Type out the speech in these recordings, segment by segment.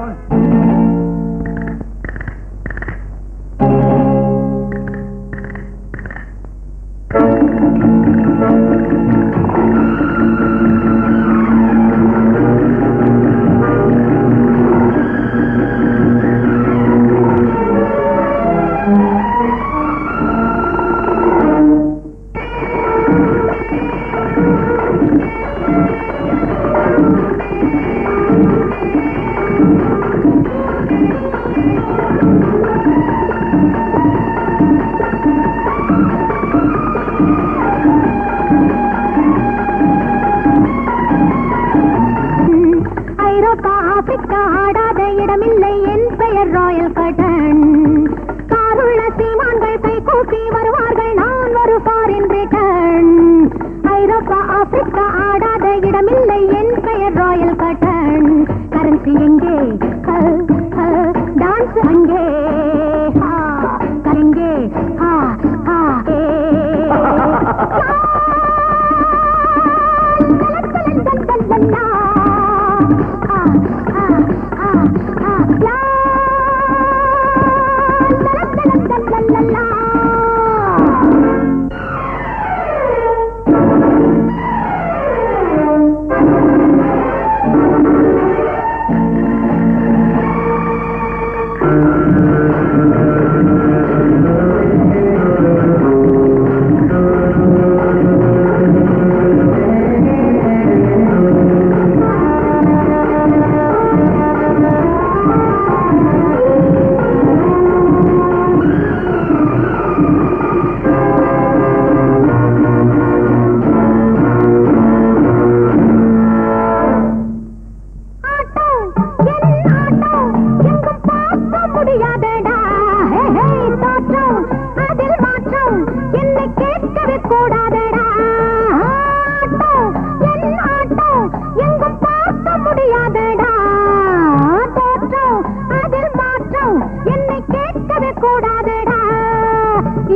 on. இடமில்லை என் பெயர் ராயல் கட்டன் கரன்சி எங்கே? டான்ஸ் அங்கே. கரங்கே. ஆ,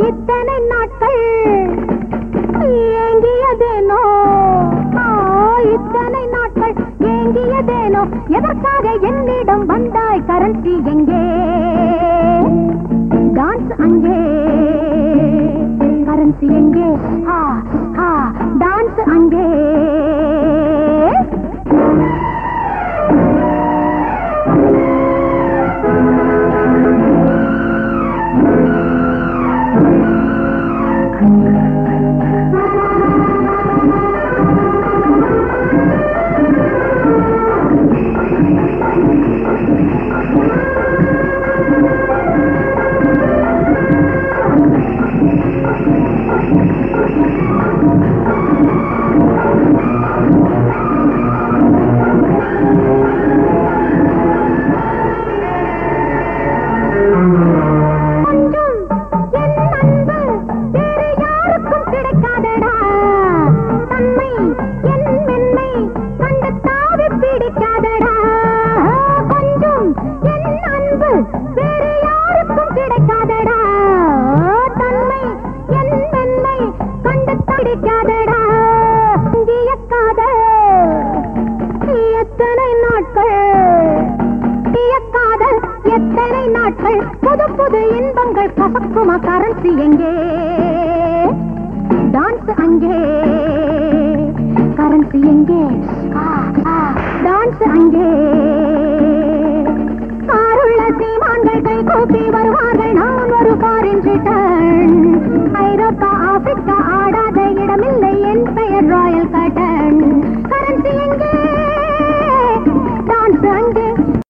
இத்தனை நாட்கள் ஏங்கியதேனோ? இத்தனை நாட்கள் ஏங்கியதேனோ? எதற்காக என்னிடம் வந்தாய் கரண்டி எங்கே? டான்ஸ் அங்கே. கரன்சி எங்கே? ஆ ஆ டான்ஸ் அங்கே. நாட்கள் புது புது இன்பங்கள் கசக்குமா கரன்சி எங்கே? டான்ஸ் அங்கே. கரன்சி எங்கே? டான்ஸ் அங்கே.